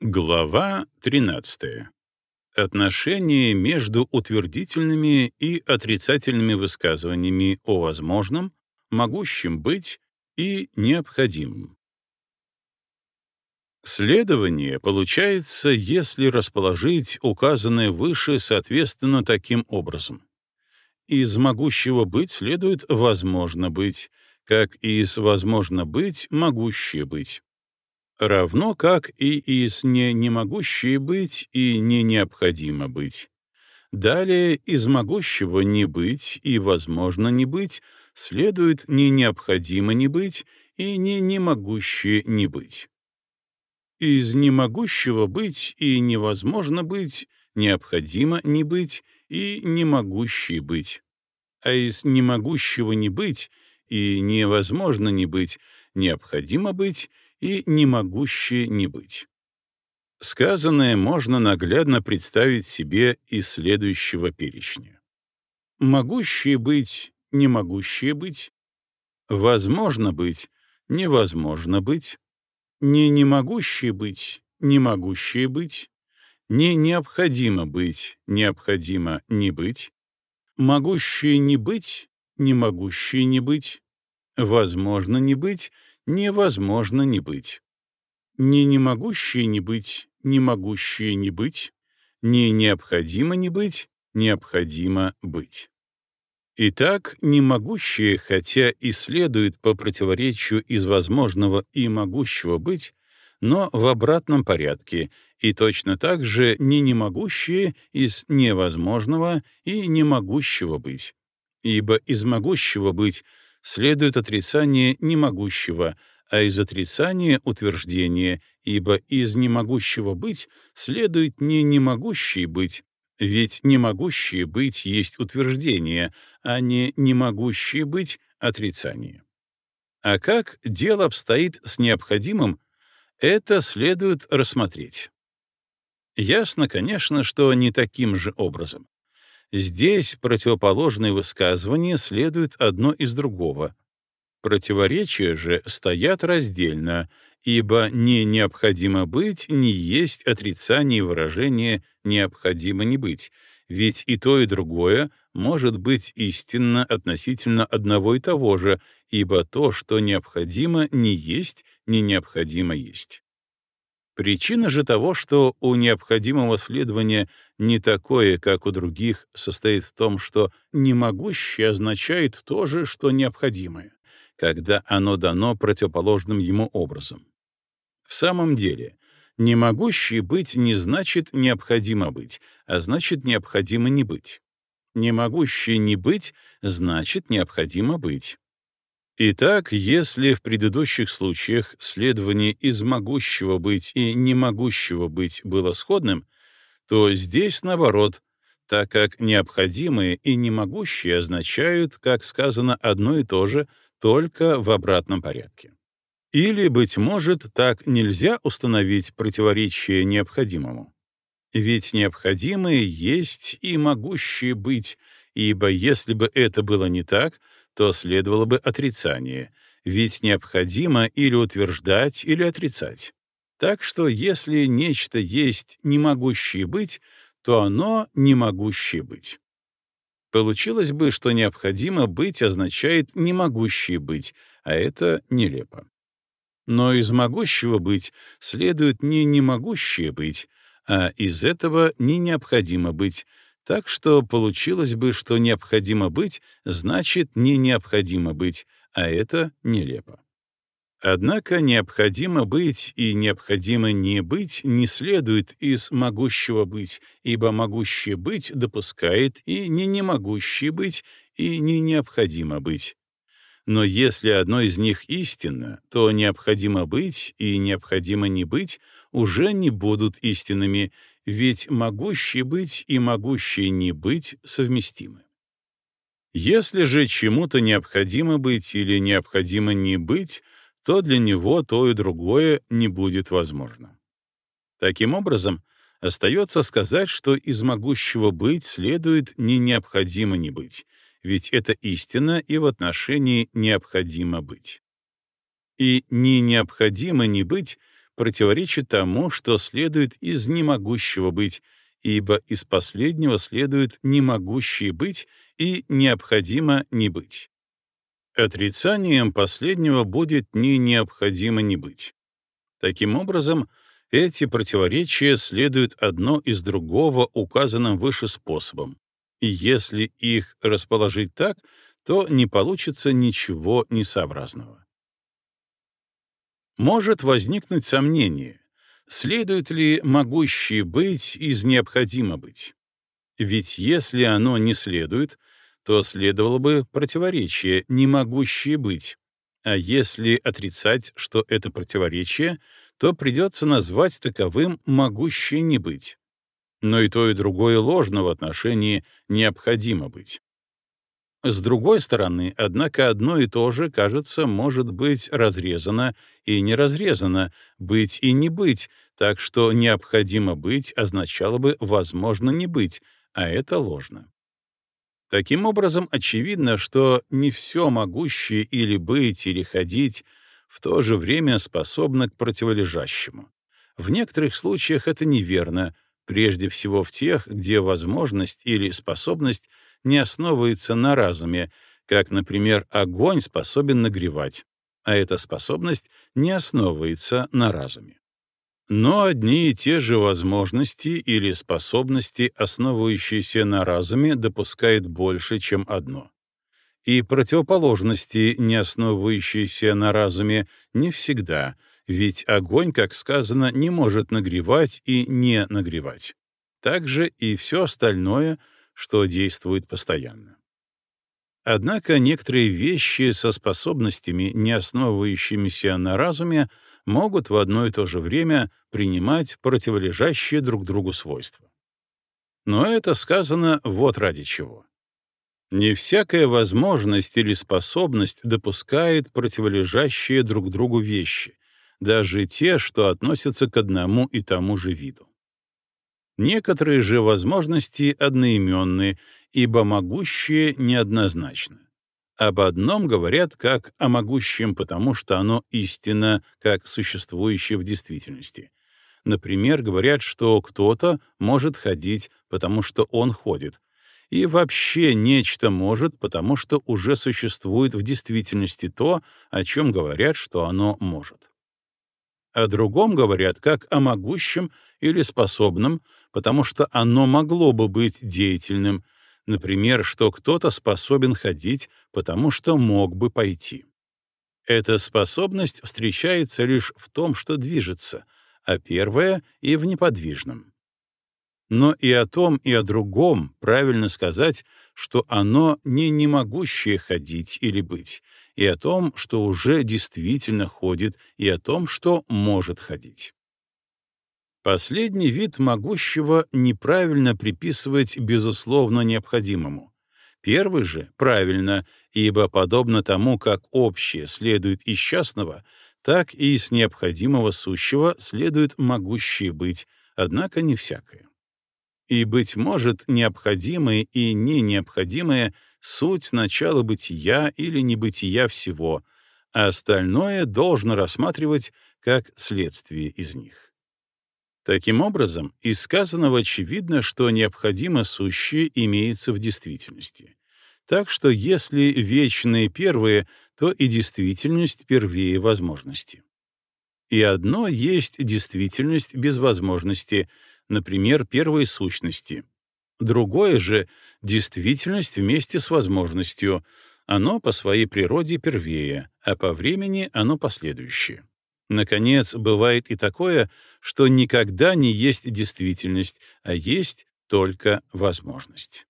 Глава 13. Отношение между утвердительными и отрицательными высказываниями о возможном, могущем быть и необходимом. Следование получается, если расположить указанное выше соответственно таким образом. Из могущего быть следует возможно быть, как из возможно быть могущее быть. Равно как и из не не могущее быть и не необходимо быть. Далее из могущего не быть и возможно не быть следует не необходимо не быть и не не могущее не быть. Из немогущего быть и невозможно быть, необходимо не быть и не могущий быть. А из немогущего не быть и невозможно не быть, необходимо быть и не могущее не быть. Сказанное можно наглядно представить себе из следующего перечня. Могущее быть, не могущее быть, возможно быть, невозможно быть, не не могущее быть, не могущее быть, не необходимо быть, необходимо не быть, могущее не быть, не могущее не быть, возможно не быть, невозможно не быть, не не могущее не быть, не могущее не быть, не необходимо не быть, необходимо быть. Итак, не могущее, хотя и следует по противоречию из возможного и могущего быть, но в обратном порядке, и точно так же не немогущее из невозможного и не могущего быть. Ибо из могущего быть следует отрицание немогущего, а из отрицания — утверждение, ибо из немогущего быть следует не немогущий быть, ведь не могущее быть есть утверждение, а не не могущее быть отрицание. А как дело обстоит с необходимым, это следует рассмотреть. Ясно, конечно, что не таким же образом. Здесь противоположные высказывания следуют одно из другого. Противоречия же стоят раздельно, ибо не необходимо быть не есть отрицание выражения «необходимо не быть», ведь и то, и другое может быть истинно относительно одного и того же, ибо то, что необходимо, не есть, не необходимо есть. Причина же того, что у необходимого следования не такое, как у других, состоит в том, что «немогущее» означает то же, что необходимое, когда оно дано противоположным ему образом. В самом деле, не могущий быть не значит необходимо быть, а значит необходимо не быть. Не могущий не быть значит необходимо быть. Итак, если в предыдущих случаях следование из могущего быть и не могущего быть было сходным, то здесь наоборот, так как необходимые и не могущие означают, как сказано, одно и то же, только в обратном порядке. Или, быть может, так нельзя установить противоречие необходимому. Ведь необходимые есть и могущие быть, ибо если бы это было не так, то следовало бы отрицание, ведь необходимо или утверждать, или отрицать. Так что если нечто есть не могущее быть, то оно не могущее быть. Получилось бы, что необходимо быть означает не могущее быть, а это нелепо. Но из могущего быть следует не не могущее быть, а из этого не необходимо быть, так что получилось бы, что необходимо быть значит не необходимо быть, а это нелепо. Однако необходимо быть и необходимо не быть не следует из могущего быть, ибо могущее быть допускает и не не могущее быть, и не необходимо быть. Но если одно из них истинно, то необходимо быть и необходимо не быть уже не будут истинными, ведь могущие быть и могущие не быть совместимы. Если же чему-то необходимо быть или необходимо не быть, то для него то и другое не будет возможно. Таким образом, остается сказать, что из могущего быть следует не необходимо не быть, ведь это истина и в отношении необходимо быть. И не необходимо не быть противоречит тому, что следует из немогущего быть, ибо из последнего следует немогущее быть и необходимо не быть. Отрицанием последнего будет не необходимо не быть. Таким образом, эти противоречия следуют одно из другого указанным выше способом, и если их расположить так, то не получится ничего несообразного. Может возникнуть сомнение, следует ли могущее быть из необходимо быть. Ведь если оно не следует, то следовало бы противоречие, не могущее быть. А если отрицать, что это противоречие, то придется назвать таковым могущее не быть. Но и то, и другое ложно в отношении необходимо быть. С другой стороны, однако, одно и то же, кажется, может быть разрезано и не разрезано, быть и не быть, так что необходимо быть означало бы возможно не быть, а это ложно. Таким образом, очевидно, что не все могущее или быть, или ходить в то же время способно к противолежащему. В некоторых случаях это неверно, прежде всего в тех, где возможность или способность не основывается на разуме, как, например, огонь способен нагревать, а эта способность не основывается на разуме. Но одни и те же возможности или способности, основывающиеся на разуме, допускают больше, чем одно. И противоположности, не основывающиеся на разуме, не всегда, ведь огонь, как сказано, не может нагревать и не нагревать. Также и все остальное, что действует постоянно. Однако некоторые вещи со способностями, не основывающимися на разуме, могут в одно и то же время принимать противолежащие друг другу свойства. Но это сказано вот ради чего. Не всякая возможность или способность допускает противолежащие друг другу вещи, даже те, что относятся к одному и тому же виду. Некоторые же возможности одноименны, ибо могущие неоднозначно. Об одном говорят как о могущем, потому что оно истинно, как существующее в действительности. Например, говорят, что кто-то может ходить, потому что он ходит, и вообще нечто может, потому что уже существует в действительности то, о чем говорят, что оно может. О другом говорят как о могущем или способном, потому что оно могло бы быть деятельным, Например, что кто-то способен ходить, потому что мог бы пойти. Эта способность встречается лишь в том, что движется, а первая — и в неподвижном. Но и о том, и о другом правильно сказать, что оно не немогущее ходить или быть, и о том, что уже действительно ходит, и о том, что может ходить. Последний вид могущего неправильно приписывать безусловно необходимому. Первый же правильно, ибо подобно тому, как общее следует из частного, так и из необходимого сущего следует могущее быть, однако не всякое. И, быть может, необходимое и не необходимое — суть начала бытия или небытия всего, а остальное должно рассматривать как следствие из них. Таким образом, из сказанного очевидно, что необходимо сущее имеется в действительности. Так что если вечные первые, то и действительность первее возможности. И одно есть действительность без возможности, например, первой сущности. Другое же — действительность вместе с возможностью. Оно по своей природе первее, а по времени оно последующее. Наконец, бывает и такое, что никогда не есть действительность, а есть только возможность.